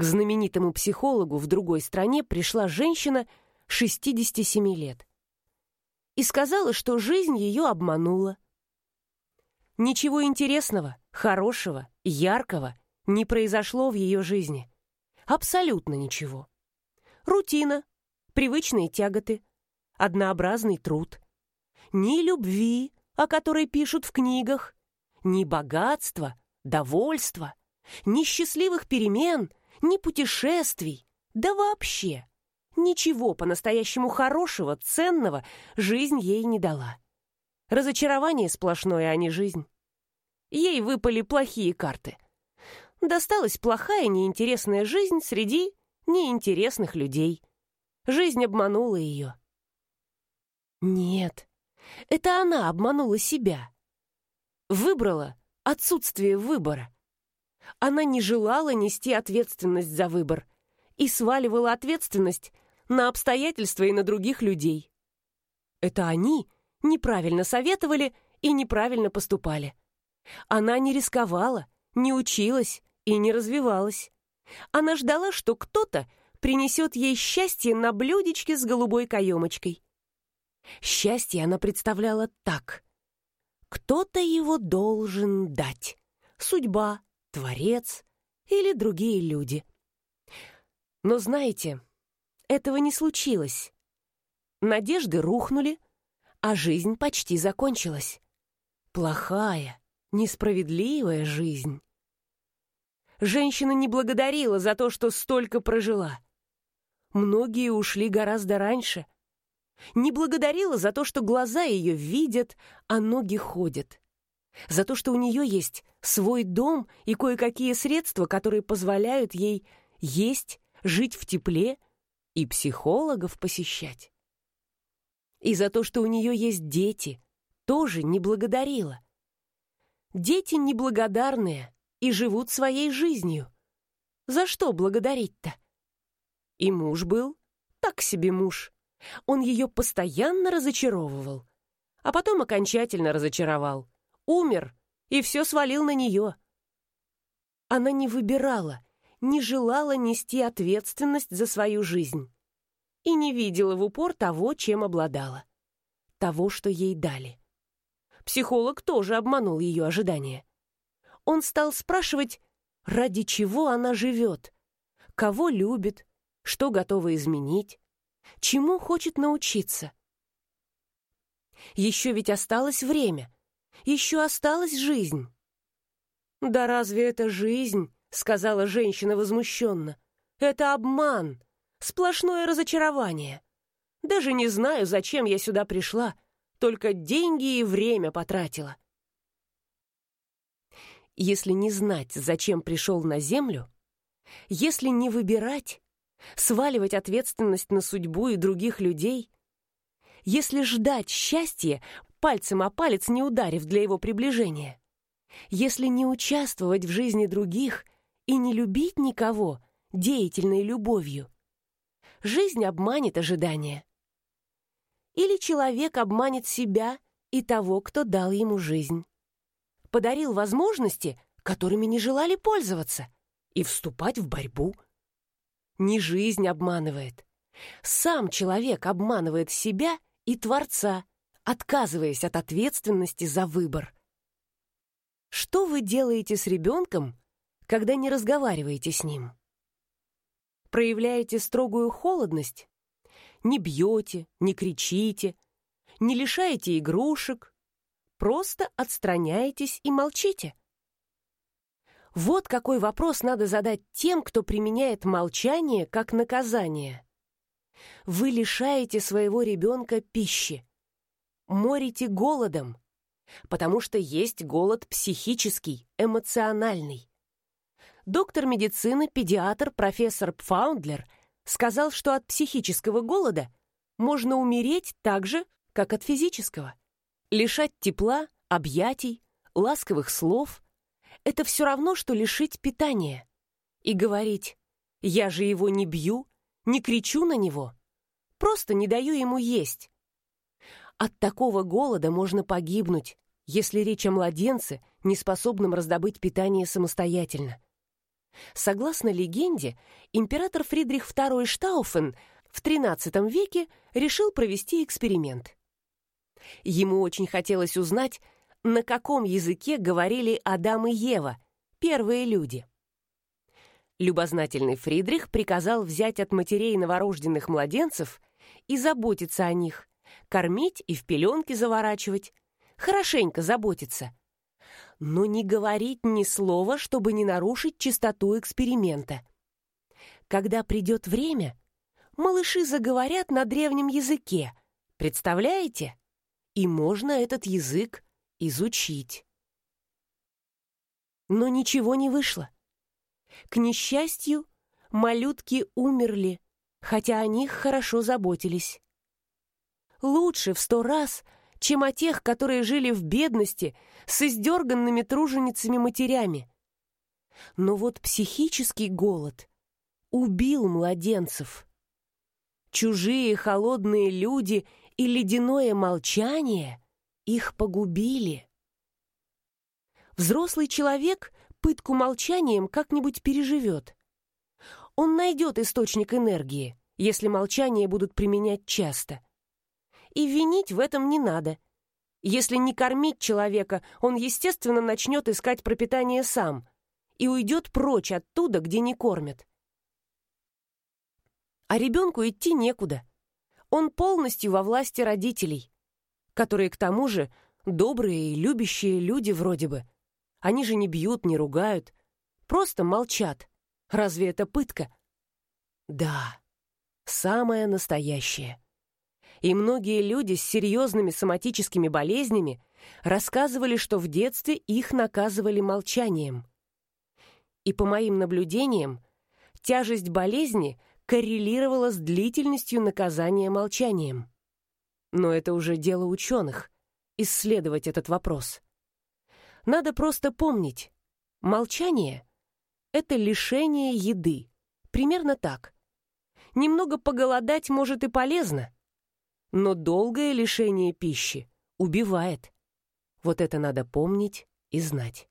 К знаменитому психологу в другой стране пришла женщина 67 лет и сказала, что жизнь ее обманула. Ничего интересного, хорошего, яркого не произошло в ее жизни. Абсолютно ничего. Рутина, привычные тяготы, однообразный труд. Ни любви, о которой пишут в книгах, ни богатства, довольства, ни счастливых перемен, ни путешествий, да вообще ничего по-настоящему хорошего, ценного жизнь ей не дала. Разочарование сплошное, а не жизнь. Ей выпали плохие карты. Досталась плохая, неинтересная жизнь среди неинтересных людей. Жизнь обманула ее. Нет, это она обманула себя. Выбрала отсутствие выбора. Она не желала нести ответственность за выбор и сваливала ответственность на обстоятельства и на других людей. Это они неправильно советовали и неправильно поступали. Она не рисковала, не училась и не развивалась. Она ждала, что кто-то принесет ей счастье на блюдечке с голубой каемочкой. Счастье она представляла так. Кто-то его должен дать. Судьба, творец или другие люди. Но знаете, этого не случилось. Надежды рухнули, а жизнь почти закончилась. Плохая, несправедливая жизнь. Женщина не благодарила за то, что столько прожила. Многие ушли гораздо раньше. Не благодарила за то, что глаза ее видят, а ноги ходят. За то, что у нее есть свой дом и кое-какие средства, которые позволяют ей есть, жить в тепле и психологов посещать. И за то, что у нее есть дети, тоже не благодарила. Дети неблагодарные и живут своей жизнью. За что благодарить-то? И муж был так себе муж. Он ее постоянно разочаровывал, а потом окончательно разочаровал. Умер и все свалил на нее. Она не выбирала, не желала нести ответственность за свою жизнь и не видела в упор того, чем обладала, того, что ей дали. Психолог тоже обманул ее ожидания. Он стал спрашивать, ради чего она живет, кого любит, что готова изменить, чему хочет научиться. Еще ведь осталось время, еще осталась жизнь. «Да разве это жизнь?» — сказала женщина возмущенно. «Это обман, сплошное разочарование. Даже не знаю, зачем я сюда пришла, только деньги и время потратила». Если не знать, зачем пришел на землю, если не выбирать, сваливать ответственность на судьбу и других людей, если ждать счастья, пальцем о палец не ударив для его приближения, если не участвовать в жизни других и не любить никого деятельной любовью, жизнь обманет ожидания. Или человек обманет себя и того, кто дал ему жизнь. Подарил возможности, которыми не желали пользоваться, и вступать в борьбу – не жизнь обманывает. Сам человек обманывает себя и Творца, отказываясь от ответственности за выбор. Что вы делаете с ребенком, когда не разговариваете с ним? Проявляете строгую холодность? Не бьете, не кричите, не лишаете игрушек, просто отстраняетесь и молчите. Вот какой вопрос надо задать тем, кто применяет молчание как наказание. Вы лишаете своего ребенка пищи, морите голодом, потому что есть голод психический, эмоциональный. Доктор медицины, педиатр, профессор Пфаундлер сказал, что от психического голода можно умереть так же, как от физического. Лишать тепла, объятий, ласковых слов – это все равно, что лишить питания. И говорить «я же его не бью, не кричу на него, просто не даю ему есть». От такого голода можно погибнуть, если речь о младенце, не способном раздобыть питание самостоятельно. Согласно легенде, император Фридрих II Штауфен в XIII веке решил провести эксперимент. Ему очень хотелось узнать, на каком языке говорили Адам и Ева, первые люди. Любознательный Фридрих приказал взять от матерей новорожденных младенцев и заботиться о них, кормить и в пеленки заворачивать, хорошенько заботиться. Но не говорить ни слова, чтобы не нарушить чистоту эксперимента. Когда придет время, малыши заговорят на древнем языке, представляете? И можно этот язык изучить. Но ничего не вышло. К несчастью, малютки умерли, хотя о них хорошо заботились. Лучше в сто раз, чем о тех, которые жили в бедности с издерганными труженицами-матерями. Но вот психический голод убил младенцев. Чужие холодные люди и ледяное молчание их погубили. Взрослый человек пытку молчанием как-нибудь переживет. Он найдет источник энергии, если молчание будут применять часто. И винить в этом не надо. Если не кормить человека, он, естественно, начнет искать пропитание сам и уйдет прочь оттуда, где не кормят. А ребенку идти некуда. Он полностью во власти родителей, которые, к тому же, добрые и любящие люди вроде бы. Они же не бьют, не ругают, просто молчат. Разве это пытка? Да, самое настоящее. И многие люди с серьезными соматическими болезнями рассказывали, что в детстве их наказывали молчанием. И по моим наблюдениям, тяжесть болезни коррелировала с длительностью наказания молчанием. Но это уже дело ученых — исследовать этот вопрос. Надо просто помнить, молчание — это лишение еды. Примерно так. Немного поголодать может и полезно, но долгое лишение пищи убивает. Вот это надо помнить и знать.